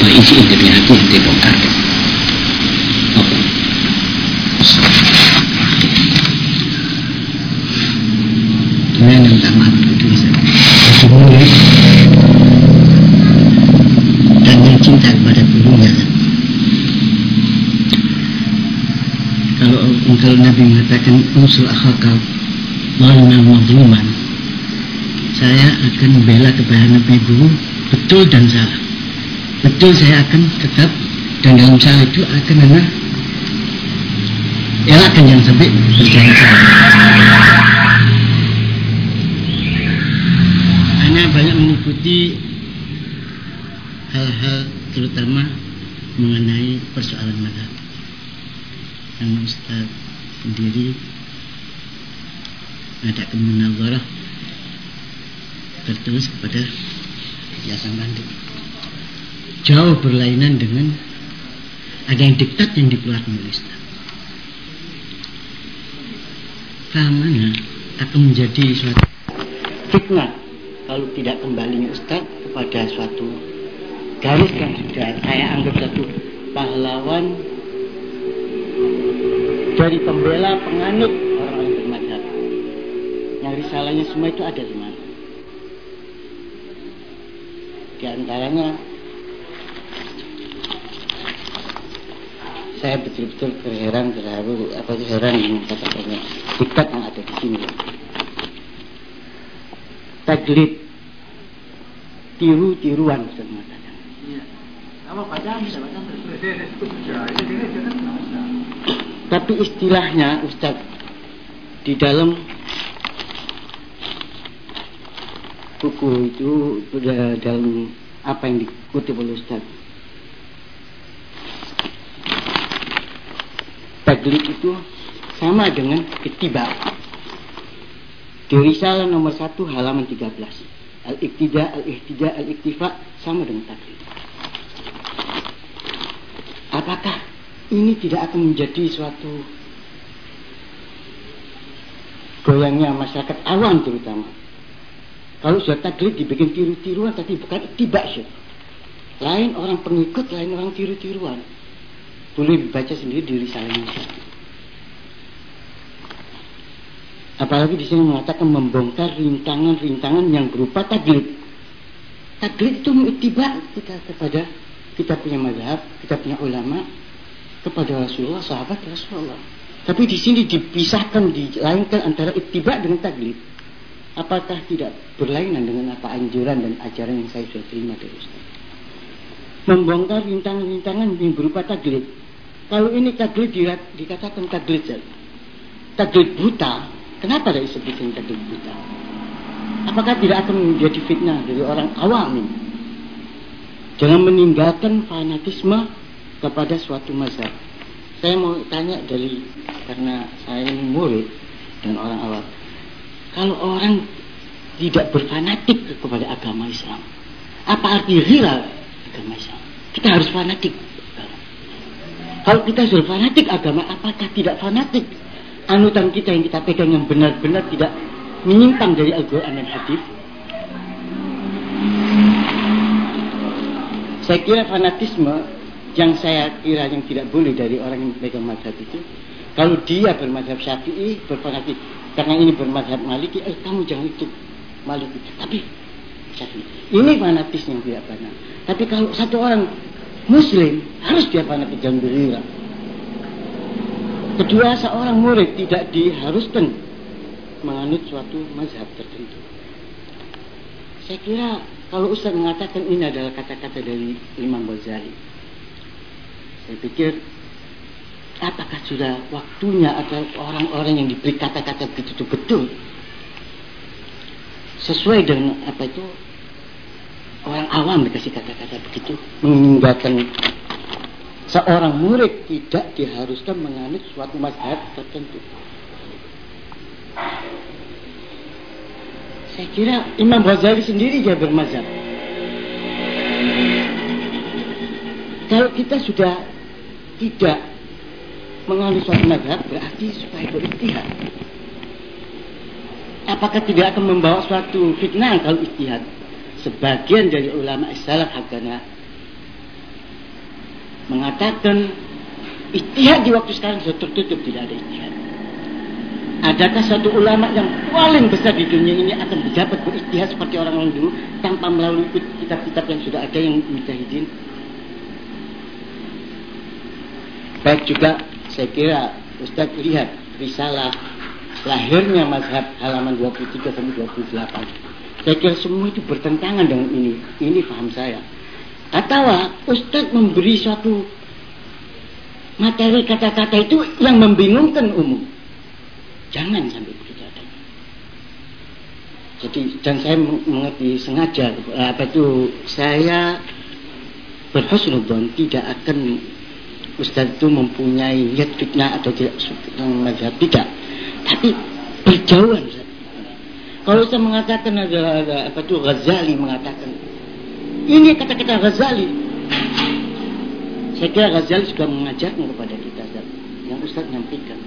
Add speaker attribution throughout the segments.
Speaker 1: apa isi intinya hati yang
Speaker 2: itu murid. Dan Kalau Nabi mengatakan mazluman? Saya akan membela kepada Nabi guru. Betul dan salah Betul saya akan tetap Dan dalam salah itu akan anak Elakkan yang sampai berjalan Hanya banyak mengikuti hal-hal terutama mengenai persoalan madhab. Yang Ustaz sendiri ada kemunawwarah tertulis kepada Yayasan Bandung. Jauh berlainan dengan ada yang diktat yang dikeluarkan oleh Ustaz. Keamanan akan menjadi suatu fitnah kalau tidak kembalinya Ustaz kepada suatu garis yang sudah saya anggap satu pahlawan dari pembela penganut orang-orang bermadhab. Yang risalahnya semua itu ada di mana? Di antaranya saya betul-betul terheran terharu apa itu heran dengan kata-kata diktat yang ada di sini taglid tiru-tiruan mengatakan.
Speaker 3: Iya.
Speaker 2: Tapi istilahnya Ustaz di dalam buku itu sudah dalam apa yang dikutip oleh Ustaz. Taglid itu sama dengan ketiba. Di risalah nomor 1 halaman 13. Al-iktida, al-ihtida, al-iktifa sama dengan taklid. Apakah ini tidak akan menjadi suatu goyangnya masyarakat awam terutama? Kalau sudah taklid dibikin tiru-tiruan tapi bukan ittiba syekh. Lain orang pengikut, lain orang tiru-tiruan. Boleh baca sendiri di risalah ini. Apalagi di sini mengatakan membongkar rintangan-rintangan yang berupa taglid. Taglid itu mengitiba kita kepada kita punya mazhab, kita punya ulama, kepada Rasulullah, sahabat Rasulullah. Tapi di sini dipisahkan, dilainkan antara ittiba dengan taglid. Apakah tidak berlainan dengan apa anjuran dan ajaran yang saya sudah terima dari Ustaz? Membongkar rintangan-rintangan yang berupa taglid. Kalau ini taglid dikatakan taglid taglid buta, Kenapa tidak disebutkan taklid buta? Apakah tidak akan menjadi fitnah dari orang awam ini? Jangan meninggalkan fanatisme kepada suatu mazhab. Saya mau tanya dari karena saya ini murid dan orang awam. Kalau orang tidak berfanatik kepada agama Islam, apa arti real agama Islam? Kita harus fanatik. Kalau kita sudah fanatik agama, apakah tidak fanatik anutan kita yang kita pegang yang benar-benar tidak menyimpang dari Al-Quran dan Hadis. Saya kira fanatisme yang saya kira yang tidak boleh dari orang yang pegang mazhab itu, kalau dia bermadhab syafi'i, berfanatik, karena ini bermadhab maliki, eh kamu jangan itu maliki. Tapi syafi'i. Ini fanatis yang tidak benar. Tapi kalau satu orang muslim, harus dia fanatik jangan berira. Kedua, seorang murid tidak diharuskan menganut suatu mazhab tertentu. Saya kira kalau Ustaz mengatakan ini adalah kata-kata dari Imam Ghazali. Saya pikir apakah sudah waktunya atau orang-orang yang diberi kata-kata begitu itu betul sesuai dengan apa itu orang awam dikasih kata-kata begitu meninggalkan seorang murid tidak diharuskan menganut suatu mazhab tertentu. Saya kira Imam Ghazali sendiri dia bermazhab. Kalau kita sudah tidak menganut suatu mazhab berarti supaya beristihad. Apakah tidak akan membawa suatu fitnah kalau istihad? Sebagian dari ulama salaf hakana mengatakan istihad di waktu sekarang sudah tertutup tidak ada istihad. Adakah satu ulama yang paling besar di dunia ini akan dapat beristihad seperti orang-orang dulu tanpa melalui kitab-kitab yang sudah ada yang mujahidin? Baik juga saya kira Ustaz lihat risalah lahirnya mazhab halaman 23 sampai 28. Saya kira semua itu bertentangan dengan ini. Ini paham saya. Atau Ustaz memberi suatu materi kata-kata itu yang membingungkan umum. Jangan sampai begitu adanya. Jadi dan saya mengerti sengaja apa itu saya berhusnudzon tidak akan Ustaz itu mempunyai niat fitnah atau tidak mazhab tidak. Tapi berjauhan. Kalau saya mengatakan ada, ada apa itu Ghazali mengatakan ini kata-kata Ghazali. Saya kira Ghazali sudah mengajarkan kepada kita Ustaz, yang Ustaz nyampaikan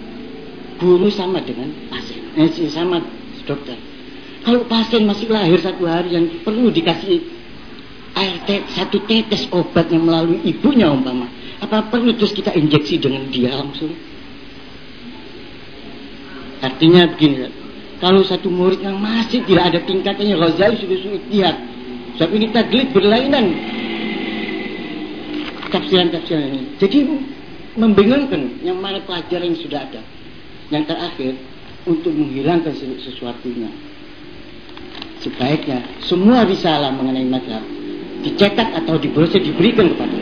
Speaker 2: guru sama dengan pasien, eh, sama dokter. Kalau pasien masih lahir satu hari yang perlu dikasih air te satu tetes obat yang melalui ibunya umpama, apa perlu terus kita injeksi dengan dia langsung? Artinya begini, kalau satu murid yang masih tidak ada tingkatannya, Ghazali sudah sulit lihat. Sebab ini taglid berlainan tafsiran-tafsiran ini. Jadi membingungkan yang mana pelajaran yang sudah ada. Yang terakhir, untuk menghilangkan sesuatunya. Sebaiknya semua risalah mengenai madhab dicetak atau dibrosur diberikan kepada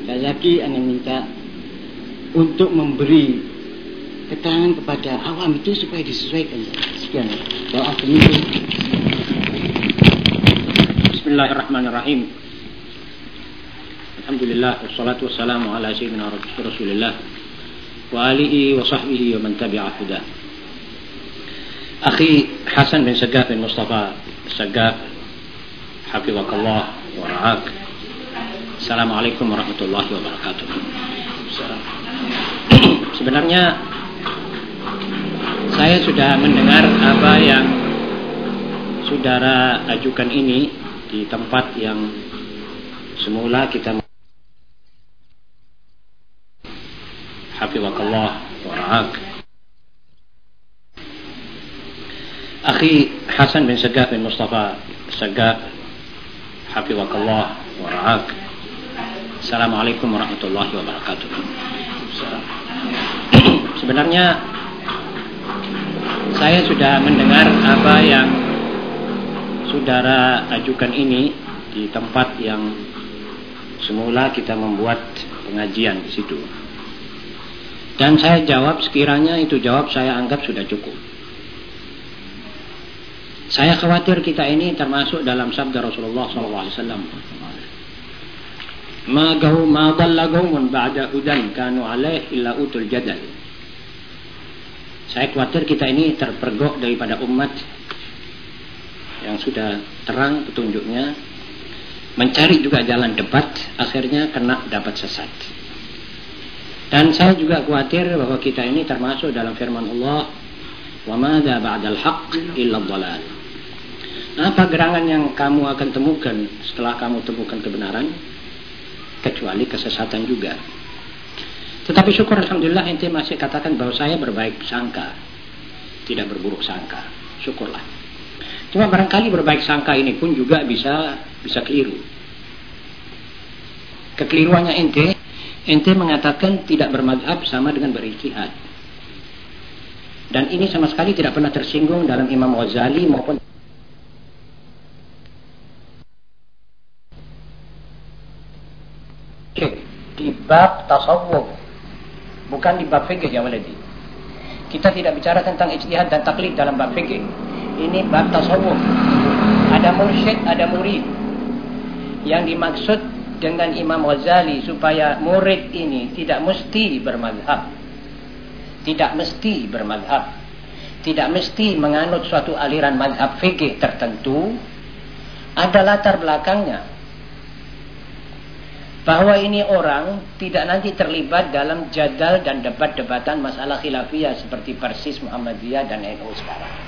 Speaker 2: Sekali lagi Anda minta untuk memberi keterangan kepada awam itu supaya disesuaikan. Sekian. Doa penutup.
Speaker 4: Bismillahirrahmanirrahim. Alhamdulillah wassalatu wassalamu ala sayyidina Rasulillah wa alihi wa sahbihi wa man tabi'a huda. Akhi Hasan bin Sagaf bin Mustafa Sagaf hafizakallah wa ra'ak. Assalamualaikum warahmatullahi wabarakatuh. Sebenarnya saya sudah mendengar apa yang saudara ajukan ini di tempat yang semula kita hafizakallah wa ra'ak. Akhi Hasan bin Saggah bin Mustafa Saggah hafizakallah wa ra'ak. Assalamualaikum warahmatullahi wabarakatuh. Sebenarnya saya sudah mendengar apa yang saudara ajukan ini di tempat yang semula kita membuat pengajian di situ. Dan saya jawab sekiranya itu jawab saya anggap sudah cukup. Saya khawatir kita ini termasuk dalam sabda Rasulullah SAW. Ma gahu ba'da hudan kanu alaih illa utul jadal. Saya khawatir kita ini terpergok daripada umat yang sudah terang petunjuknya mencari juga jalan debat akhirnya kena dapat sesat. Dan saya juga khawatir bahwa kita ini termasuk dalam firman Allah, "Wa madza ba'dal haqq illa dhalal." Apa gerangan yang kamu akan temukan setelah kamu temukan kebenaran? Kecuali kesesatan juga. Tetapi syukur Alhamdulillah ente masih katakan bahwa saya berbaik sangka. Tidak berburuk sangka. Syukurlah. Cuma barangkali berbaik sangka ini pun juga bisa bisa keliru. Kekeliruannya ente ente mengatakan tidak bermadhab sama dengan berijtihad. Dan ini sama sekali tidak pernah tersinggung dalam Imam Ghazali maupun di bab tasawuf bukan di bab fikih ya waladi. Kita tidak bicara tentang ijtihad dan taklid dalam bab fikih. Ini bab tasawuf. Ada mursyid, ada murid. Yang dimaksud dengan Imam Ghazali supaya murid ini tidak mesti bermadhab. Tidak mesti bermadhab. Tidak mesti menganut suatu aliran madhab fikih tertentu. Ada latar belakangnya. Bahwa ini orang tidak nanti terlibat dalam jadal dan debat-debatan masalah khilafiyah seperti Persis Muhammadiyah dan NU sekarang.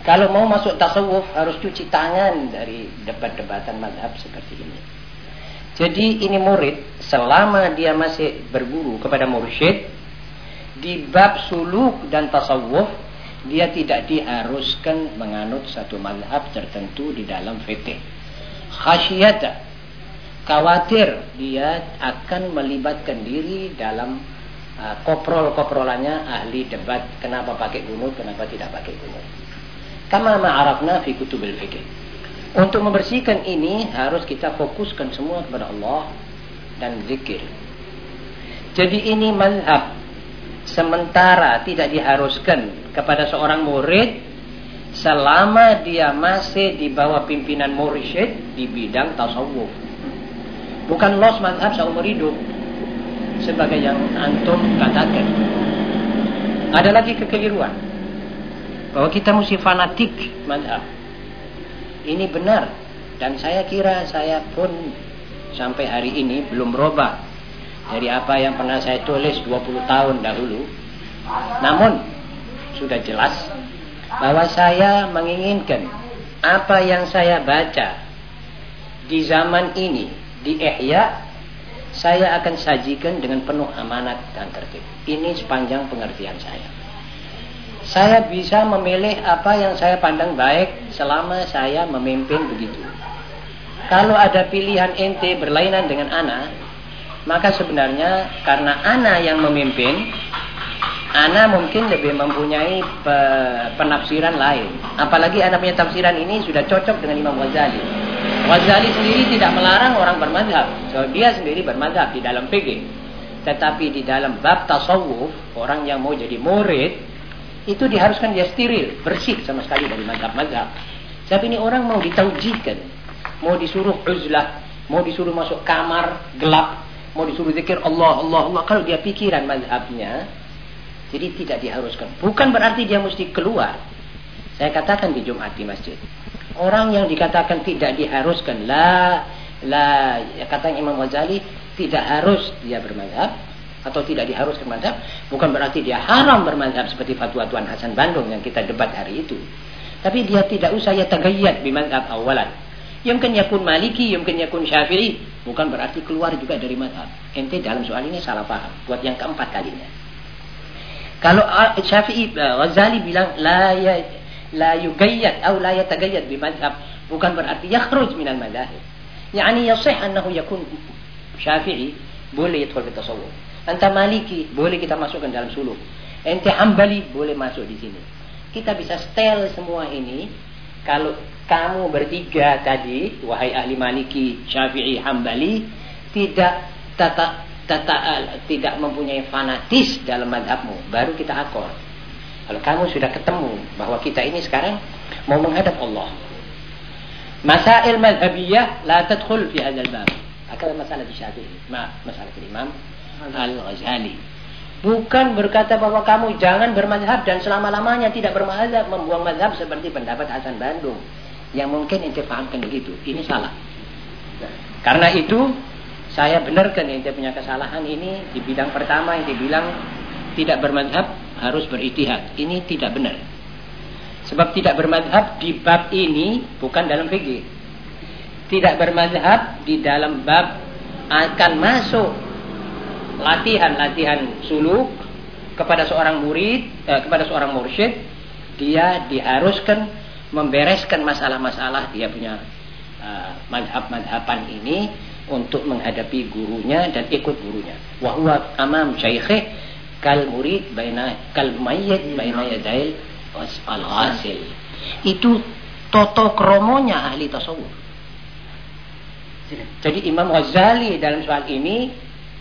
Speaker 4: Kalau mau masuk tasawuf harus cuci tangan dari debat-debatan madhab seperti ini. Jadi ini murid selama dia masih berguru kepada mursyid di bab suluk dan tasawuf dia tidak diharuskan menganut satu mazhab tertentu di dalam fikih. Khasyata khawatir dia akan melibatkan diri dalam uh, koprol-koprolannya ahli debat kenapa pakai gunung, kenapa tidak pakai gunung. Kama ma'arafna fi kutubil fikih. Untuk membersihkan ini harus kita fokuskan semua kepada Allah dan zikir. Jadi ini mazhab sementara tidak diharuskan kepada seorang murid selama dia masih di bawah pimpinan mursyid di bidang tasawuf. Bukan los mazhab seumur hidup sebagai yang antum katakan. Ada lagi kekeliruan bahwa kita mesti fanatik. Mazhab ini benar. Dan saya kira saya pun sampai hari ini belum berubah dari apa yang pernah saya tulis 20 tahun dahulu. Namun sudah jelas bahwa saya menginginkan apa yang saya baca di zaman ini di Ihya saya akan sajikan dengan penuh amanat dan tertib. Ini sepanjang pengertian saya saya bisa memilih apa yang saya pandang baik selama saya memimpin begitu. Kalau ada pilihan ente berlainan dengan ana, maka sebenarnya karena ana yang memimpin, ana mungkin lebih mempunyai pe penafsiran lain. Apalagi ana punya tafsiran ini sudah cocok dengan Imam Ghazali. Ghazali sendiri tidak melarang orang bermadhab. So, dia sendiri bermadhab di dalam fikih. Tetapi di dalam bab tasawuf, orang yang mau jadi murid, itu diharuskan dia steril, bersih sama sekali dari mazhab-mazhab. Tapi ini orang mau ditaujikan, mau disuruh uzlah, mau disuruh masuk kamar gelap, mau disuruh zikir Allah, Allah, Allah. Kalau dia pikiran mazhabnya, jadi tidak diharuskan. Bukan berarti dia mesti keluar. Saya katakan di Jumat di masjid. Orang yang dikatakan tidak diharuskan, la, la, kata Imam Ghazali, tidak harus dia bermazhab, atau tidak diharuskan mazhab bukan berarti dia haram bermazhab seperti fatwa Tuan Hasan Bandung yang kita debat hari itu. Tapi dia tidak usah ya tagayyad di mazhab awalan. Yumkin yakun maliki, yumkin yakun syafi'i. Bukan berarti keluar juga dari mazhab. Ente dalam soal ini salah paham. Buat yang keempat kalinya. Kalau uh, Syafi'i, uh, Ghazali bilang la ya la yugayyad atau la yatagayyad bi mazhab bukan berarti yakhruj minal madahib. Yani yasih annahu yakun Syafi'i boleh yadkhul fi tasawuf. Anta maliki, boleh kita masukkan dalam suluk. Ente hambali, boleh masuk di sini. Kita bisa setel semua ini. Kalau kamu bertiga tadi, wahai ahli maliki, syafi'i, hambali, tidak tata, tata, tidak mempunyai fanatis dalam madhabmu. Baru kita akor. Kalau kamu sudah ketemu bahwa kita ini sekarang mau menghadap Allah. Masail madhabiyah la tadkhul fi hadzal bab. Akal masalah di Syafi'i, ma masalah Imam Al-Ghazali. Bukan berkata bahwa kamu jangan bermadhab dan selama-lamanya tidak bermadhab, membuang madhab seperti pendapat Hasan Bandung. Yang mungkin ente pahamkan begitu. Ini salah. Karena itu, saya benarkan ente punya kesalahan ini di bidang pertama yang dibilang tidak bermadhab harus beritihad. Ini tidak benar. Sebab tidak bermadhab di bab ini bukan dalam fikih. Tidak bermadhab di dalam bab akan masuk latihan-latihan suluk kepada seorang murid, eh, kepada seorang mursyid, dia diharuskan membereskan masalah-masalah dia punya uh, madhab-madhaban ini untuk menghadapi gurunya dan ikut gurunya. Wahwa amam syaikh kal murid baina kal mayyit baina yadail al ghasil. Itu toto kromonya ahli tasawuf. Jadi Imam Ghazali dalam soal ini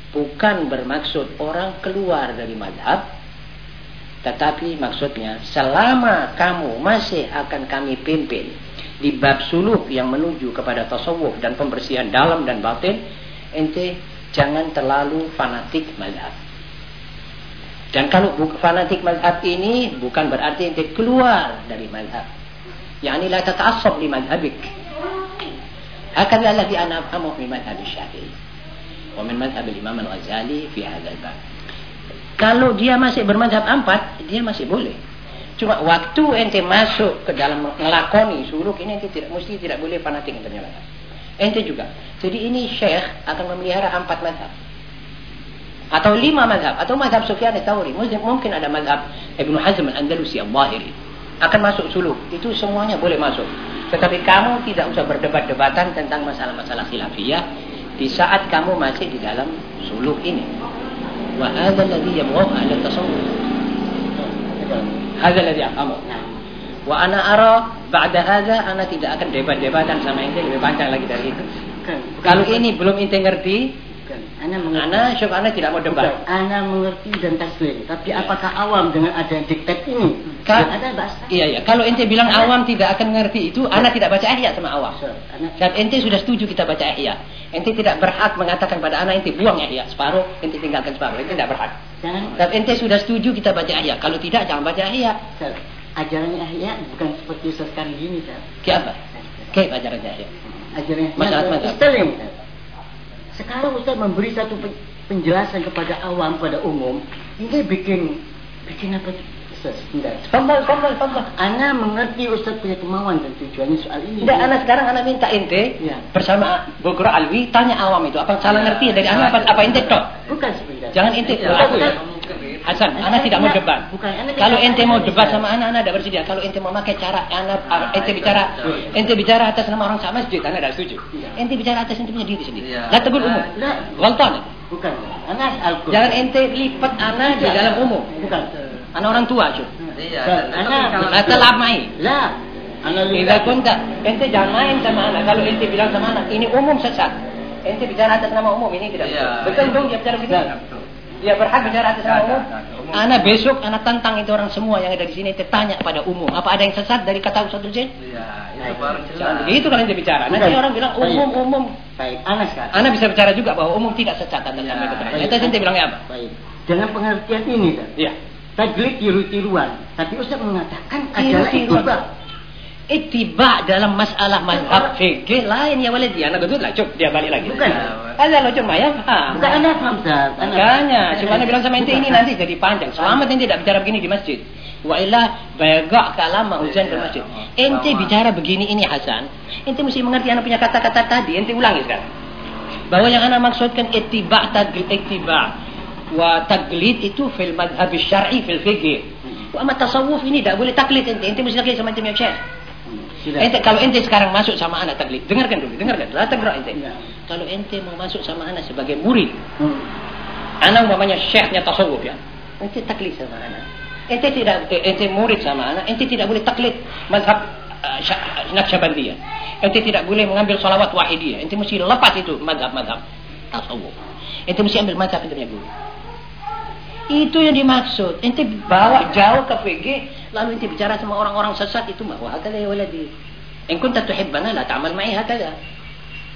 Speaker 4: bukan bermaksud orang keluar dari madhab tetapi maksudnya selama kamu masih akan kami pimpin di bab suluk yang menuju kepada tasawuf dan pembersihan dalam dan batin ente jangan terlalu fanatik madhab. Dan kalau fanatik madhab ini bukan berarti ente keluar dari madhab. Yakni la tata'assab li madhabik. Hakadha alladhi ana afhamu fi madhab syafi'i wa min madhab Imam Al-Ghazali fi hadzal bab. Kalau dia masih bermadhab empat, dia masih boleh. Cuma waktu ente masuk ke dalam ngelakoni suluk ini ente tidak mesti tidak boleh fanatik ternyata. Ente juga. Jadi ini syekh akan memelihara empat madhab. Atau lima madhab. Atau madhab Sufyan Thauri. Mungkin ada madhab Ibn Hazm Al-Andalusi Al-Zahiri. Akan masuk suluk. Itu semuanya boleh masuk. Tetapi kamu tidak usah berdebat-debatan tentang masalah-masalah khilafiyah di saat kamu masih di dalam suluk ini. Wa hadha alladhi yabghahu ahli tasawuf. Hadha alladhi aqamu. Wa ana ara ba'da hadha ana tidak akan debat-debatan sama ente lebih panjang lagi dari itu. Kalau ini belum ente ngerti,
Speaker 2: Ana mengerti.
Speaker 4: ana ana tidak mau debat.
Speaker 2: Bukan, Ana mengerti dan taslim. Tapi apakah awam dengan ada diktat ini?
Speaker 4: Ka-
Speaker 2: ada bahasa.
Speaker 4: Iya, iya. Kalau ente bilang awam tidak akan ngerti itu, ana tidak baca ihya sama awam.
Speaker 2: Sir, Ana
Speaker 4: Dan ente sudah setuju kita baca ihya. Ente tidak berhak mengatakan pada anak ente buang ihya separuh, ente tinggalkan separuh. Ente tidak berhak.
Speaker 2: jangan
Speaker 4: Dan ente sudah setuju kita baca ihya. Kalau tidak jangan baca ihya.
Speaker 2: Sir, ajarannya ahya bukan seperti Ustaz sekarang gini, Sir.
Speaker 4: Kayak apa? Kayak ajarannya ihya.
Speaker 2: Ajarannya
Speaker 4: Masalah
Speaker 2: Ahya
Speaker 4: mazhab.
Speaker 2: Islam, Sir. Sekarang Ustaz memberi satu pe- penjelasan kepada awam, pada umum, ini bikin bikin apa? Ustaz.
Speaker 4: Fadal, fadal, fadal.
Speaker 2: Ana mengerti Ustaz punya kemauan dan tujuannya soal ini.
Speaker 4: Tidak, anak sekarang anak minta ente
Speaker 2: Iya.
Speaker 4: bersama Bogor Alwi tanya awam itu apa salah ngerti dari anak apa, apa ente tok.
Speaker 2: Bukan sebentar.
Speaker 4: Jangan ente
Speaker 2: Iya,
Speaker 4: aku
Speaker 2: bukan.
Speaker 4: ya. Hasan, anak tidak mau debat.
Speaker 2: Bukan, anak
Speaker 4: Kalau
Speaker 2: tidak-
Speaker 4: ente mau debat
Speaker 2: tidak.
Speaker 4: sama anak, anak tidak bersedia. Kalau ente mau pakai cara anak, ente bicara, ente bicara atas nama orang sama masjid, anak tidak setuju.
Speaker 2: Iya.
Speaker 4: Ente bicara atas ente punya diri sendiri.
Speaker 3: Iya.
Speaker 4: Lah tegul umum. Galtan.
Speaker 2: Bukan. Anak al-Qur'an.
Speaker 4: Jangan ente lipat anak di dalam umum.
Speaker 2: Bukan.
Speaker 4: Anak orang tua, cuy.
Speaker 3: Iya. Tapi
Speaker 2: anak
Speaker 4: telap main.
Speaker 2: Lah. Anak
Speaker 4: Tidak kunta, ente jangan main sama anak. Kalau ente bilang sama anak, ini umum sesat. Ente bicara atas nama umum, ini tidak
Speaker 3: Iya.
Speaker 4: betul. Betul dong dia bicara begitu.
Speaker 2: Iya.
Speaker 4: Dia berhak bicara atas nama
Speaker 3: Iya,
Speaker 4: umum.
Speaker 3: iya, iya.
Speaker 4: Anak besok, anak tantang itu orang semua yang ada di sini. Ente tanya pada umum, apa ada yang sesat dari kata Ustaz Hussein?
Speaker 3: Iya, itu baru jelas.
Speaker 4: Jangan begitu kalau ente bicara. Nanti orang bilang
Speaker 2: Baik.
Speaker 4: umum, umum.
Speaker 2: Baik, anak sekarang.
Speaker 4: Anak bisa bicara juga bahwa umum tidak sesat atas
Speaker 3: Iya.
Speaker 4: nama.
Speaker 2: Baik.
Speaker 4: Ente ente bilangnya apa?
Speaker 2: Baik. Dengan pengertian ini.
Speaker 4: Iya.
Speaker 2: Taglid tiru-tiruan. Tapi Ustaz mengatakan adalah
Speaker 4: Tiru-tiruan.
Speaker 2: ittiba.
Speaker 4: Ittiba dalam masalah mazhab fikih lain ya walidi. Anak betul lah, cuk dia balik lagi.
Speaker 2: Bukan.
Speaker 4: Ada lo cuma ya.
Speaker 2: Bukan Anda paham, Ustaz.
Speaker 4: Makanya, cuma anda bilang sama ente ini nanti jadi panjang. Selamat ente tidak bicara begini di masjid. Wa illa bagak kalama hujan di masjid. Ente bicara begini ini Hasan. Ente mesti mengerti anak punya kata-kata tadi. Ente ulangi sekarang. Bahwa yang anak maksudkan ittiba taglid ittiba taglid itu fil madhab syar'i fil fikih. Wa amma tasawuf ini tidak boleh taklid ente. Ente mesti taklid sama ente punya syekh. Ente kalau ente sekarang masuk sama anak taklid, dengarkan dulu, dengarkan. La tagra ente.
Speaker 2: Iya.
Speaker 4: Kalau ente mau masuk sama anak sebagai murid,
Speaker 2: Hmm.
Speaker 4: anak umpamanya syekhnya tasawuf ya. Ente taklid sama anak. Ente tidak eh, ente murid sama anak, ente tidak boleh taklid mazhab uh, Naqsyabandiyah. Ente tidak boleh mengambil salawat wahidiyah. Ente mesti lepas itu mazhab-mazhab tasawuf. Ente mesti ambil mazhab ente punya guru. Itu yang dimaksud. Ente bawa jauh ke PG, lalu ente bicara sama orang-orang sesat itu mah wah hakada ya waladi. In kunta tuhibbana la ta'mal ma'i hakada.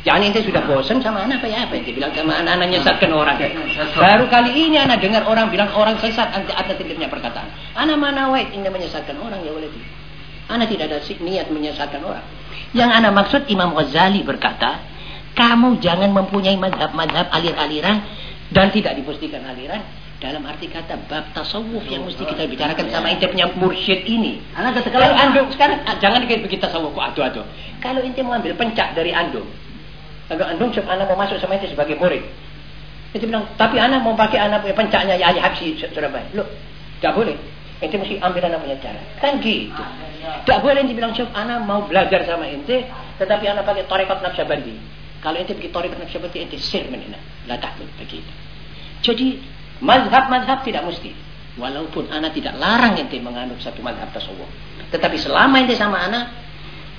Speaker 4: Jangan ente sudah bosan sama anak apa ya apa ente bilang sama anak anak nyesatkan orang. Baru kali ini anak dengar orang bilang orang sesat anti atas punya perkataan. Anak mana wait ini menyesatkan orang ya waladi. Anak tidak ada niat menyesatkan orang. Yang anak maksud Imam Ghazali berkata, kamu jangan mempunyai madhab-madhab alir-aliran dan tidak dipastikan aliran dalam arti kata bab tasawuf yang mesti kita bicarakan sama ente punya mursyid ini.
Speaker 2: Anak kata
Speaker 4: Kalau
Speaker 2: kalau
Speaker 4: andung sekarang ah, jangan dikait begitu tasawuf kok adu-adu. Kalau ente mau ambil pencak dari agak andung cuma anak mau masuk sama ente sebagai murid. Ente bilang, tapi anak mau pakai anak punya pencaknya ya Habsi Surabaya. Loh, tidak boleh. Ente mesti ambil anak punya cara. Kan gitu. Tidak boleh ente bilang, Syuf, anak mau belajar sama ente, tetapi anak pakai torekat Naqsyabandi. Kalau ente pergi torekat Naqsyabandi, ente sir menina. La takut begitu. Jadi, mazhab-mazhab tidak mesti. Walaupun anak tidak larang ente menganut satu mazhab tasawuf. Tetapi selama ente sama anak,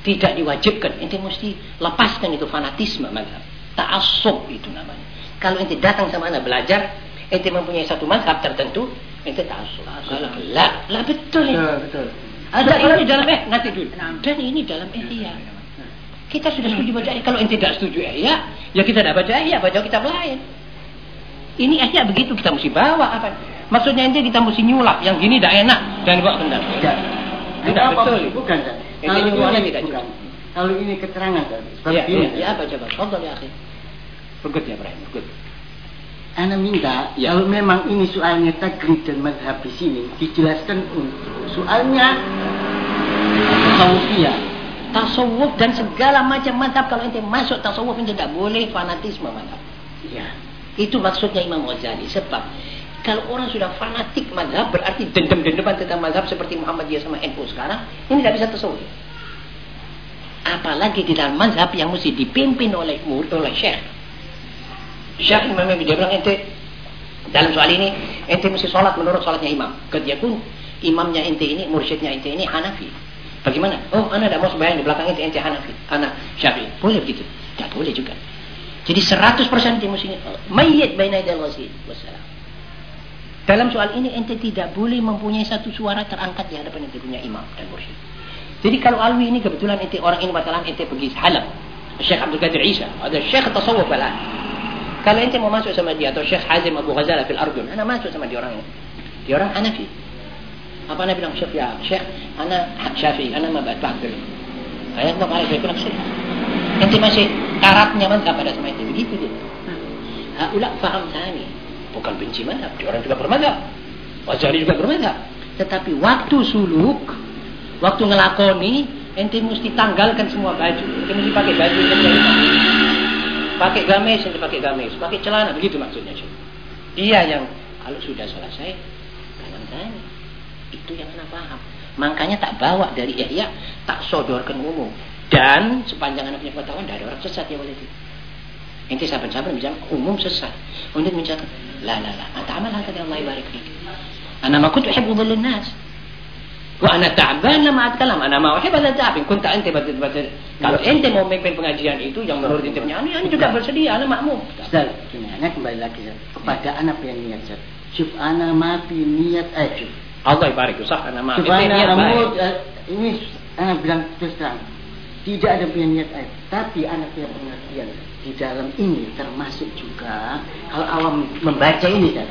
Speaker 4: tidak diwajibkan. Ente mesti lepaskan itu fanatisme mazhab. Ta'assub itu namanya. Kalau ente datang sama anak belajar, ente mempunyai satu mazhab tertentu, ente ta'assub. Kalau lah, lah betul ini.
Speaker 2: Betul, betul.
Speaker 4: Ada ini dalam eh nanti dulu. Dan ini dalam ihya. Kita sudah setuju baca. Kalau ente tidak setuju ihya, ya kita tidak baca ihya, baca kitab lain. Ini ihya begitu kita mesti bawa apa? Maksudnya ente kita mesti nyulap yang gini tidak enak dan bawa kendal.
Speaker 2: Tidak.
Speaker 4: Tidak betul.
Speaker 2: Bukan.
Speaker 4: Ini
Speaker 2: Kalau ini
Speaker 4: tidak
Speaker 2: bukan. Kalau ini keterangan, Ustaz.
Speaker 4: Ya,
Speaker 2: Seperti
Speaker 4: ya,
Speaker 2: ini.
Speaker 4: ya apa coba? Fadal ya akhi. Berikut ya Ibrahim, berikut.
Speaker 2: Ana minta
Speaker 4: Ya.
Speaker 2: kalau memang ini soalnya taklid dan madhab di sini dijelaskan untuk soalnya tasawufiyah
Speaker 4: tasawuf dan segala macam madhab kalau ente masuk tasawuf ente tidak boleh fanatisme madhab.
Speaker 2: Ya.
Speaker 4: Itu maksudnya Imam Ghazali. Sebab kalau orang sudah fanatik madhab berarti dendam-dendaman tentang madhab seperti Muhammadiyah sama NU sekarang ini tidak bisa tasawuf. Apalagi di dalam madhab yang mesti dipimpin oleh murid oleh syekh. Syekh Imam dia bilang ente dalam soal ini ente mesti sholat menurut sholatnya imam. Ketika pun imamnya ente ini, mursyidnya ente ini Hanafi. Bagaimana? Oh, anda tidak mau sembahyang di belakang itu ente Hanafi, anak Syafi'i. Boleh begitu? Tidak boleh juga. Jadi 100% di musim mayit baina idal. Wassalam. Dalam soal ini ente tidak boleh mempunyai satu suara terangkat di hadapan ente punya imam dan mursyid. Jadi kalau alwi ini kebetulan ente orang ini masalah ente pergi Halab. Syekh Abdul Qadir Isa, ada Syekh tasawuf balan. Kalau ente mau masuk sama dia atau Syekh Hazim Abu Ghazala fil Ardun, anda masuk sama dia orang ini. Dia orang Hanafi. Apa anda bilang Syekh ya Syekh, anda Syafi'i, anda ma ba'd Ayat bilang Syekh. Ente masih karatnya mazhab pada sama ente begitu dia. Haulah faham tani. Bukan benci mazhab, dia orang juga bermazhab. Wajari juga bermazhab. Tetapi waktu suluk, waktu ngelakoni, ente mesti tanggalkan semua baju. Ente mesti pakai baju yang Pakai gamis, ente pakai gamis. Pakai celana, begitu maksudnya. Dia yang kalau sudah selesai, kanan tani. Itu yang anak paham. Makanya tak bawa dari Ihya, tak sodorkan umum. Dan sepanjang anak punya pengetahuan, tidak ada orang sesat ya walidi. Inti sahabat-sahabat bilang umum sesat. Untuk mencatat, la la la, mata amal hati Allah barik fik. Ana ma kuntu uhibbu dhillun nas. Wa ana ta'ban lama atkalam. Ana ma uhibbu la ta'bin. Kunta ente batil. Kalau ente mau memimpin pengajian itu yang menurut ente punya, ini juga bersedia, ana makmum.
Speaker 2: Ustaz, gini, anak kembali lagi kepada anak yang niat Ustaz. Syuf ana ma fi niat ajub.
Speaker 4: Allah barik usah ana ma.
Speaker 2: Ini anak bilang terus terang tidak ada punya niat aib. Tapi anak punya pengertian di dalam ini termasuk juga kalau awam membaca ini kan.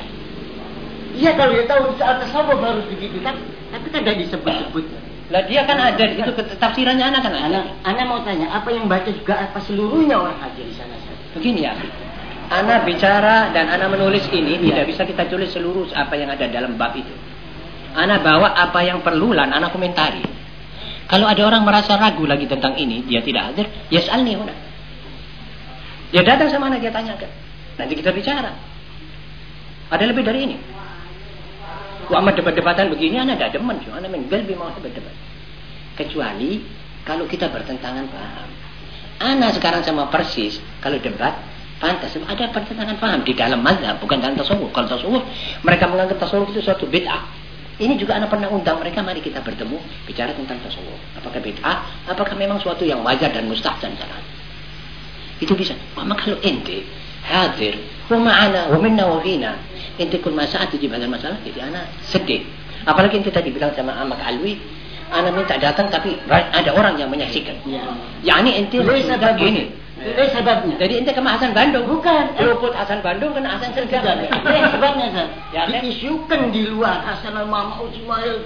Speaker 2: Iya kalau dia tahu saat tasawuf baru begitu kan, tapi kan tidak disebut-sebut.
Speaker 4: Lah dia kan ada itu tafsirannya anak kan
Speaker 2: Anak, anak mau tanya apa yang baca juga apa seluruhnya orang hadir di sana saja.
Speaker 4: Begini ya. Anak bicara dan anak menulis ini ya. tidak bisa kita tulis seluruh apa yang ada dalam bab itu. Anak bawa apa yang perlu lan anak komentari. Kalau ada orang merasa ragu lagi tentang ini, dia tidak hadir, ya yas'alni huna. Dia datang sama anak, dia tanyakan. Nanti kita bicara. Ada lebih dari ini. Wa amat debat-debatan begini, anak tidak demen. Anak lebih mau debat-debat. Kecuali kalau kita bertentangan paham. Anak sekarang sama persis, kalau debat, pantas. Ada pertentangan paham di dalam mazhab, bukan dalam tasawuf. Kalau tasawuf, mereka menganggap tasawuf itu suatu bid'ah. Ini juga anak pernah undang mereka, mari kita bertemu, bicara tentang tasawuf. Apakah bid'ah, apakah memang suatu yang wajar dan mustahsan jalan. Itu bisa. Mama kalau ente hadir, wa ma'ana, wa minna wa fina, ente kul masaat tujib hadal masalah, jadi anak sedih. Apalagi ente tadi bilang sama Amak Alwi, anak minta datang tapi ada orang yang menyaksikan. Ya. Yani ente begini.
Speaker 2: Itu sebabnya.
Speaker 4: Jadi ente ke mana Hasan Bandung?
Speaker 2: Bukan.
Speaker 4: Luput Hasan Bandung kan Hasan Sergap.
Speaker 2: Itu sebabnya Hasan.
Speaker 4: Ya,
Speaker 2: Diisukan di luar Hasan al-Mama Ismail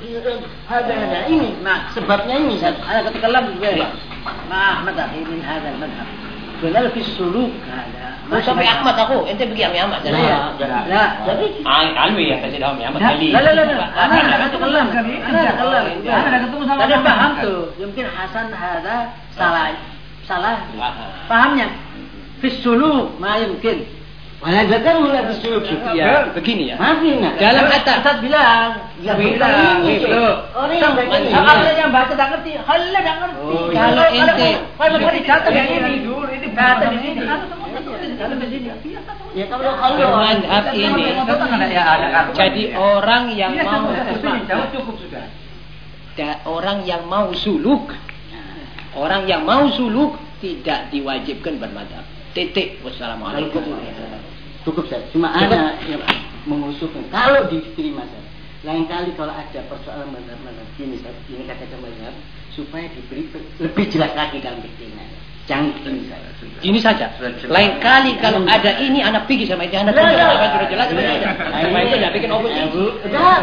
Speaker 2: ada ada ini. Nah, sebabnya ini Hasan. Ada ketekalan juga ya. Nah, mata ini ada madhab. Benar fi suluk ada.
Speaker 4: Mau sampai Ahmad aku, ente pergi Ami Ahmad.
Speaker 2: Jadi, ya, jadi
Speaker 4: Ah, Alwi yang kasih Ami Ahmad kali.
Speaker 2: Lah, lah, lah. Ana ada ketekalan. Ana ketekalan. Ana ketemu sama Ada paham tuh. Mungkin Hasan ada salah salah pahamnya fisulu ma yumkin Wala zakar wala fisuluk
Speaker 4: Ya, begini ya.
Speaker 2: Maafin nak.
Speaker 4: Dalam atas
Speaker 2: Ustaz bilang, ya
Speaker 4: bilang
Speaker 2: itu. Orang yang baca ini.
Speaker 3: Kalau yang baca tak ngerti, halah tak ngerti.
Speaker 4: Oh, kalau ente
Speaker 3: kalau tadi catat yang ini dulu, ini kata di sini.
Speaker 2: Ya kalau
Speaker 4: ini jadi orang yang mau
Speaker 3: cukup sudah.
Speaker 4: da- orang yang mau suluk orang yang mau suluk tidak diwajibkan bermadhab. Titik. Wassalamualaikum.
Speaker 2: Cukup saya. Cuma ada yang mengusulkan. Kalau diterima saya. Lain kali kalau ada persoalan mazhab-mazhab ini, ini kata mazhab supaya diberi lebih jelas lagi dalam fikihnya. Jangan
Speaker 4: ini saja. Lain kali kalau ada ini anak pergi sama itu anak
Speaker 2: lah.
Speaker 4: apa sudah jelas. Sama itu supaya itu tidak bikin oposisi
Speaker 2: Enggak,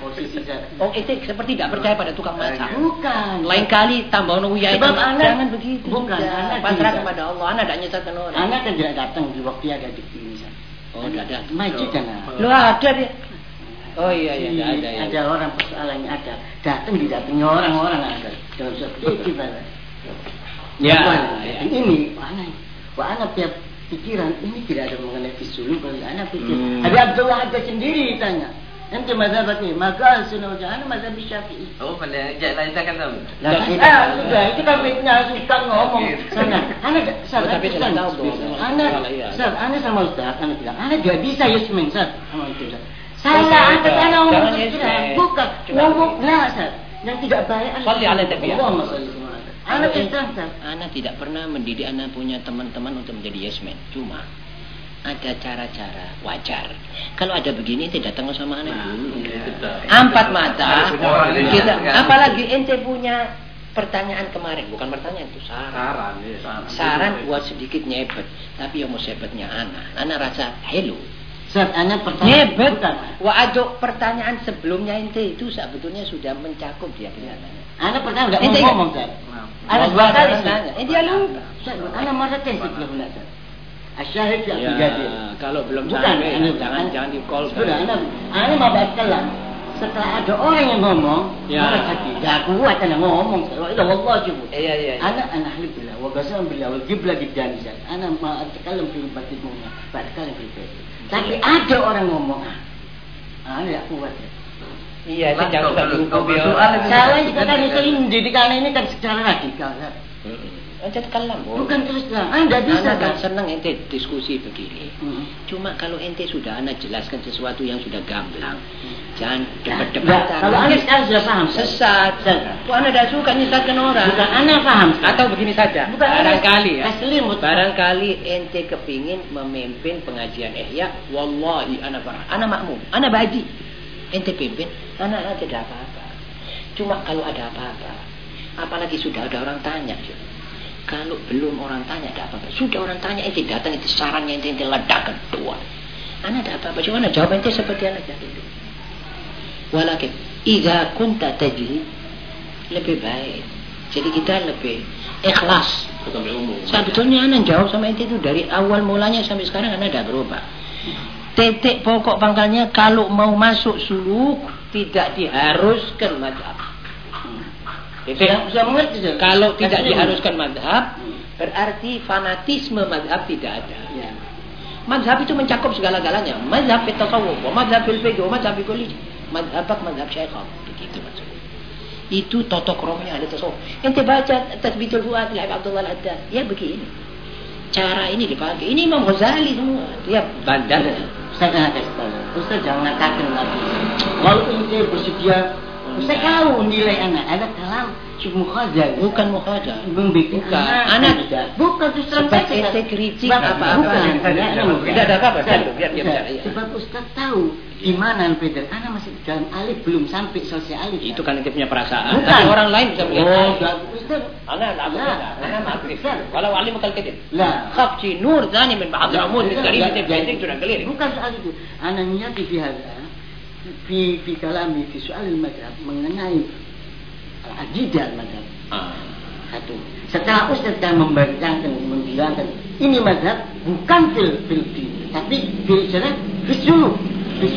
Speaker 2: posisi saya.
Speaker 4: oh itu seperti tidak percaya pada tukang masak
Speaker 2: Bukan.
Speaker 4: lain kali tambah nuya itu
Speaker 2: Sebab anak-
Speaker 4: jangan begitu
Speaker 2: bukan, anak
Speaker 4: pasrah
Speaker 2: tidak.
Speaker 4: kepada Allah anak tidak nyesatkan orang
Speaker 2: Anak kan tidak datang di waktu ada di sini.
Speaker 4: Oh tidak ada
Speaker 2: Maju jangan.
Speaker 4: Lu ada dia Oh iya iya
Speaker 2: Iya,
Speaker 4: ada ada ya.
Speaker 2: ada orang persoalannya ada. Datang didatangi orang-orang ada. Dalam suatu gimana?
Speaker 4: Ya, ya.
Speaker 2: Ini, anak, wah anak tiap pikiran ini tidak ada mengenai fisulu bagi anak pikir.
Speaker 4: Hmm.
Speaker 2: Habib Abdullah ada sendiri ditanya. Ente mazhabat ini, maka sunnah wajah anak mazhab syafi'i.
Speaker 5: Oh, pada jak lain takkan tahu.
Speaker 2: Lah,
Speaker 4: Tapi-
Speaker 2: ah, sudah, itu kan fitnah suka ngomong. Sana, anak, Ustaz,
Speaker 4: Oh, tapi saya tahu Iya.
Speaker 2: Ustaz, anak sama Ustaz, anak bilang, anak tidak bisa Yasmin, Ustaz. Sama itu, Ustaz. Salah, anak
Speaker 4: Ustaz.
Speaker 2: anak ngomong. Bukan,
Speaker 4: Cuma-
Speaker 2: ngomong, nah, Ustaz. Yang tidak baik, anak.
Speaker 4: Salli ala Nabi.
Speaker 2: Allahumma salli. Anak
Speaker 4: tidak pernah mendidik anak punya teman-teman untuk menjadi yes man. Cuma ada cara-cara wajar. Kalau ada begini, tidak datang sama anak dulu. Empat mata.
Speaker 5: Orang ini
Speaker 4: Kita,
Speaker 5: jangan.
Speaker 4: apalagi ente punya pertanyaan kemarin, bukan pertanyaan itu saran.
Speaker 5: Saran, ya.
Speaker 4: Saran buat sedikit nyebet, tapi yang mau sebetnya anak. Anak rasa hello.
Speaker 2: Anak pertanyaan.
Speaker 4: Nyebet.
Speaker 2: Bukan.
Speaker 4: Waduh, pertanyaan sebelumnya ente itu sebetulnya sudah mencakup dia kelihatannya.
Speaker 2: Anak pertanyaan nggak
Speaker 4: Ente
Speaker 2: mau
Speaker 4: ingat?
Speaker 2: ngomong, Ustaz.
Speaker 4: Anak
Speaker 2: Anak
Speaker 4: dua
Speaker 2: dua
Speaker 4: kali nanya. Eh dia lupa.
Speaker 2: Ustaz, anak marah kan sebelum belajar. Asyahid fi
Speaker 4: Ya,
Speaker 2: Abdul
Speaker 4: kalau belum
Speaker 2: Bukan,
Speaker 4: sampai,
Speaker 2: anu,
Speaker 4: jangan
Speaker 2: anu.
Speaker 4: jangan di call.
Speaker 2: Sudah, anak, anak mau baca kelam. Setelah ada orang yang ngomong,
Speaker 4: Ya.
Speaker 2: marah hati. Ya kuat anak ngomong. Ila wallah cukup.
Speaker 4: Iya iya. iya.
Speaker 2: Anak anak ahli billah wa qasam billah wal qibla qidami zat. Anak ma atakalam fi batikuna. Atakalam fi. Tapi ada orang ngomong, ah, ah ya kuat ya.
Speaker 4: Iya,
Speaker 5: Lah,
Speaker 4: itu jangan
Speaker 5: kalau-
Speaker 4: ya.
Speaker 2: juga kan itu pendidikan ini kan secara radikal. Kan?
Speaker 4: Ente kalam, Bu.
Speaker 2: Bukan terus terang, anda bisa
Speaker 4: Anak kan senang ente diskusi begini.
Speaker 2: Hmm.
Speaker 4: Cuma kalau ente sudah anak jelaskan sesuatu yang sudah gamblang, jangan
Speaker 2: Enggak,
Speaker 4: debat-debatan.
Speaker 2: kalau anda sekarang sudah paham.
Speaker 4: sesat. Kok anda tidak suka nyesatkan orang?
Speaker 2: Bukan anda paham.
Speaker 4: Atau begini saja.
Speaker 2: Bukan
Speaker 4: barangkali ya.
Speaker 2: Taslimut.
Speaker 4: Barangkali ente kepingin memimpin pengajian ihya, wallahi anak parah, anak makmum, anak baji. Ente pimpin, anak anak tidak apa-apa. Cuma kalau ada apa-apa, apalagi sudah ada orang tanya. Kalau belum orang tanya ada apa-apa. Sudah orang tanya ente datang ente sarannya ente ente ledakan dua. Anak ada apa-apa. Cuma anak jawab ente seperti anak jadi. Walakin, idza kunta tajri lebih baik. Jadi kita lebih ikhlas. Sebetulnya anak jawab sama ente itu dari awal mulanya sampai sekarang anak tidak berubah. Titik pokok pangkalnya kalau mau masuk suluk tidak diharuskan madhab. Titik.
Speaker 2: Sudah, sudah mengerti.
Speaker 4: Kalau tidak diharuskan madhab,
Speaker 2: Hmm.
Speaker 4: berarti fanatisme madhab tidak ada.
Speaker 2: Ya.
Speaker 4: Madhab itu mencakup segala-galanya. Madhab fil tasawuf, madhab fil fiqh, madhab fil kulli. Madhab madhab syekhah. Begitu maksudnya. Itu toto kromnya ada tasawuf. Ente baca Tasbitul Fuad Al Abdullah Al-Haddad. Ya begini. Cara ini dipakai. Ini Imam Ghazali semua. Dia bandar.
Speaker 2: Saya tahu. Ustaz jangan ngatakan lagi. Kalau ente bersedia, Ustaz tahu nilai anak. Ada kalam Mukhazal.
Speaker 4: Bukan mukhada.
Speaker 2: Membikin anak.
Speaker 4: Anak.
Speaker 2: Bukan terus terang
Speaker 4: Sebab
Speaker 2: saja,
Speaker 4: ente
Speaker 2: Ustaz.
Speaker 4: kritik apa-apa.
Speaker 2: Bukan.
Speaker 4: Tidak, ada apa-apa. Biar- biar dia bicara, iya.
Speaker 2: Sebab Ustaz tahu di mana Peter. Anak masih di dalam alif belum sampai selesai alif.
Speaker 4: Itu kan ente punya perasaan.
Speaker 2: Bukan.
Speaker 4: Tapi orang lain bisa melihat.
Speaker 2: Oh. Ustaz.
Speaker 4: Anak berbeda. Anak makrif. Walau alim kal kadib.
Speaker 2: Lah.
Speaker 4: Khafci nur zani min ba'd al-amud min karim.
Speaker 2: Bukan soal itu. Anak niati fi fi fi kalami fi soal madhab mengenai al-aqidah madhab
Speaker 4: Ah.
Speaker 2: satu. Setelah Ustaz dan membayangkan, membilangkan ini madhab bukan fil fil tapi fil sana fil suluk, fil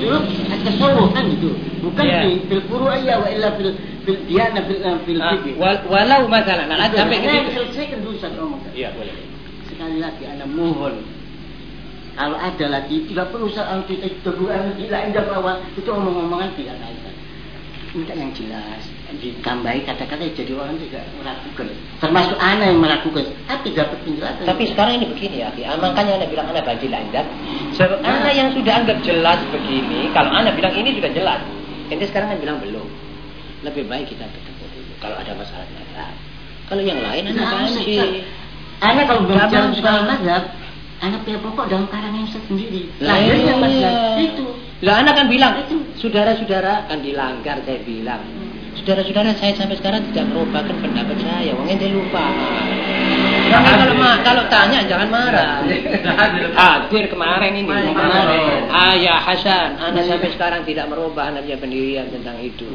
Speaker 2: suluk kan itu, bukan
Speaker 4: Ya.
Speaker 2: fil fil furu'iyah wa illa fil fil diyana fil fil
Speaker 4: Ah,
Speaker 2: fikih.
Speaker 4: walau masalah, nah, sampai ke situ.
Speaker 2: selesaikan dulu Ustaz ngomong.
Speaker 4: Iya boleh.
Speaker 2: Sekali lagi Anda mohon kalau ada lagi tidak perlu soal kita teguran gila indah bahwa itu omong-omongan tidak kaitan. Minta yang jelas ditambahi kata-kata yang jadi orang tidak meragukan. Termasuk anak yang meragukan, tapi dapat penjelasan.
Speaker 4: Tapi sekarang ini begini ya. Ah, makanya anda bilang anak bajil anda. Sebab anak yang sudah anggap jelas begini, kalau anak bilang ini sudah jelas, ente sekarang kan bilang belum. Lebih baik kita ketemu dulu. Kalau ada masalah ada. Kalau yang lain anak
Speaker 2: Nah,
Speaker 4: banci.
Speaker 2: Anak kalau
Speaker 4: bangsa.
Speaker 2: soal mazhab, anak punya pokok dalam karangan Ustaz sendiri.
Speaker 4: Lah,
Speaker 2: Lahirnya
Speaker 4: iya.
Speaker 2: itu.
Speaker 4: Lah anak kan bilang, saudara-saudara kan dilanggar saya bilang. Saudara-saudara saya sampai sekarang tidak merubahkan pendapat saya. Wong ente lupa. Jangan kalau ma kalau tanya jangan marah. Hadir kemarin ini.
Speaker 2: Kemarin.
Speaker 4: Ayah Hasan, anak sampai sekarang tidak merubah anaknya pendirian tentang itu.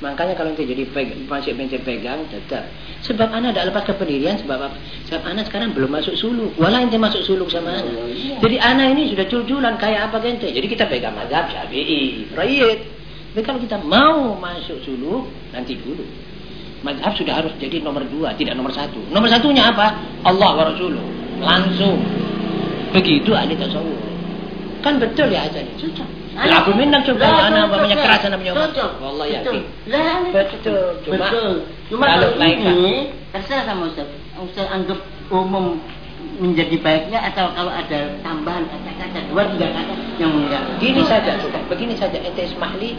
Speaker 4: Makanya kalau ente jadi peg, masih ente pegang tetap. Sebab anak tidak lepas kependirian sebab apa? Sebab anak sekarang belum masuk suluk. Walau ente masuk suluk sama anak. Jadi anak ini sudah curculan kayak apa ente. Jadi kita pegang mazhab Syafi'i, Rayyid. Tapi kalau kita mau masuk suluk nanti dulu. Mazhab sudah harus jadi nomor dua, tidak nomor satu. Nomor satunya apa? Allah wa Rasuluh. Langsung. Begitu ahli tasawuf. Kan betul ya aja nih. Ya, aku minang coba anak namanya keras namanya Umar. Wallah
Speaker 2: Betul.
Speaker 4: yakin. Betul. Cuma
Speaker 2: Betul. Cuma
Speaker 4: kalau
Speaker 2: ini terserah sama Ustaz. Ustaz anggap umum menjadi baiknya atau kalau ada tambahan kata-kata dua tiga kata yang enggak.
Speaker 4: Gini saja, sudah. Begini saja. Ente Ismaili,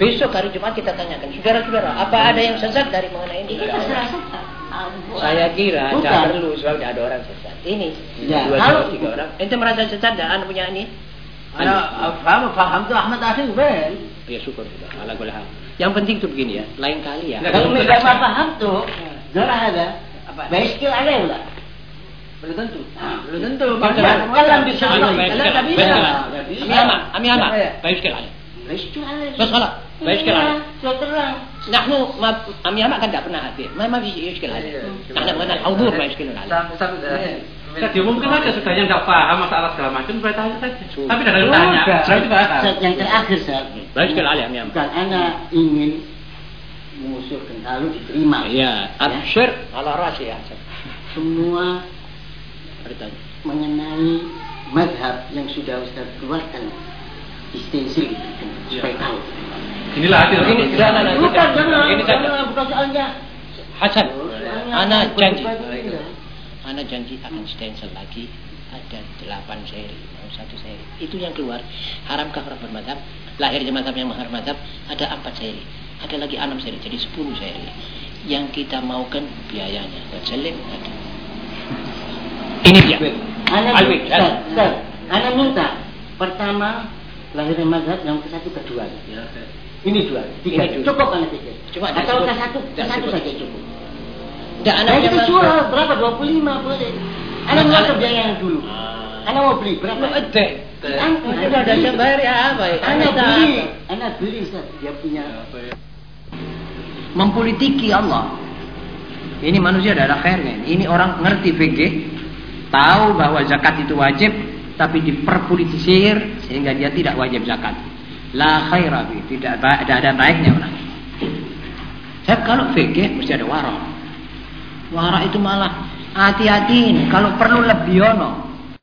Speaker 4: besok hari Jumat kita tanyakan. Saudara-saudara, apa ada yang sesat dari mengenai ini?
Speaker 2: Itu terserah.
Speaker 4: Saya kira tidak perlu soal tidak ada orang sesat. Ini
Speaker 2: Ya,
Speaker 4: dua, dua, tiga orang. Ente merasa sesat dan anda punya ini?
Speaker 2: Ana paham paham tuh Ahmad Asyik ben.
Speaker 4: Ya syukur sudah. Ala hal. Yang penting tuh begini ya. Lain kali ya.
Speaker 2: Kalau tidak paham tuh, zara ada. Baiskil ada enggak?
Speaker 3: Belum tentu.
Speaker 2: Belum tentu. Kalian bisa.
Speaker 4: Anu, baik
Speaker 2: tak bisa.
Speaker 4: Baik. Ami ama, ami ama.
Speaker 2: Ya, ya.
Speaker 4: Baik sekali.
Speaker 2: Baiskil ada.
Speaker 4: Bas khalas. Baik.
Speaker 2: Iya, Sudah terang.
Speaker 4: Nahnu ami ama kan tidak pernah hadir. Ma ma fi mushkil ada. Nahnu mengenal haudur ma mushkil ada.
Speaker 5: Sam- sam-
Speaker 6: Bisa diumumkan aja sudah yang nggak paham masalah segala macam bertanya saja. Tapi tidak ada yang tanya. Berarti paham.
Speaker 2: Saat yang terakhir saat
Speaker 4: Baik sekali ali ami ama.
Speaker 2: bukan anak ingin mengusulkan lalu diterima.
Speaker 4: Iya, absyir ala rasi ya.
Speaker 2: Semua mengenai madhab yang sudah Ustaz keluarkan istensil itu supaya tahu.
Speaker 6: Inilah hasil.
Speaker 4: Sudah, nah, nah,
Speaker 2: Bukan, jangan,
Speaker 4: ini saja.
Speaker 2: jangan, bukan soalnya.
Speaker 4: Hasan,
Speaker 2: Soalnya
Speaker 4: ana
Speaker 2: bukan
Speaker 4: janji. Ana janji akan stencil lagi ada delapan seri, satu seri. Itu yang keluar. Haramkah orang bermadhab? Lahirnya madhab yang mahar madhab ada empat seri. Ada lagi enam seri, jadi sepuluh seri. Yang kita maukan biayanya. Buat selim ada. Ini dia. Ya.
Speaker 2: Ustaz, anak minta pertama lahirnya madhab, yang ke satu kedua. Ini dua, tiga.
Speaker 4: Ini dua.
Speaker 2: Cukup anak tiga.
Speaker 4: Cuma
Speaker 2: Atau ke satu, ke satu saja cukup.
Speaker 4: Tidak
Speaker 2: Nah,
Speaker 4: anak yang
Speaker 2: jual berapa? 25 boleh. Anak
Speaker 4: Anak-
Speaker 2: nggak kerja yang dulu. Anak mau beli berapa?
Speaker 4: Lu ede.
Speaker 2: Anak
Speaker 4: Sudah ada yang bayar ya apa? ya?
Speaker 2: Anak beli, anak beli Ustaz. Dia punya
Speaker 4: mempolitiki Allah. Ini manusia adalah khairnya. Ini orang ngerti fikih, tahu bahwa zakat itu wajib, tapi diperpolitisir sehingga dia tidak wajib zakat. La khaira fi, tidak tidak ada baiknya orang. Saya kalau fikih mesti ada warok. Warok itu malah hati-hatiin kalau perlu lebih ono.